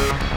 Bye.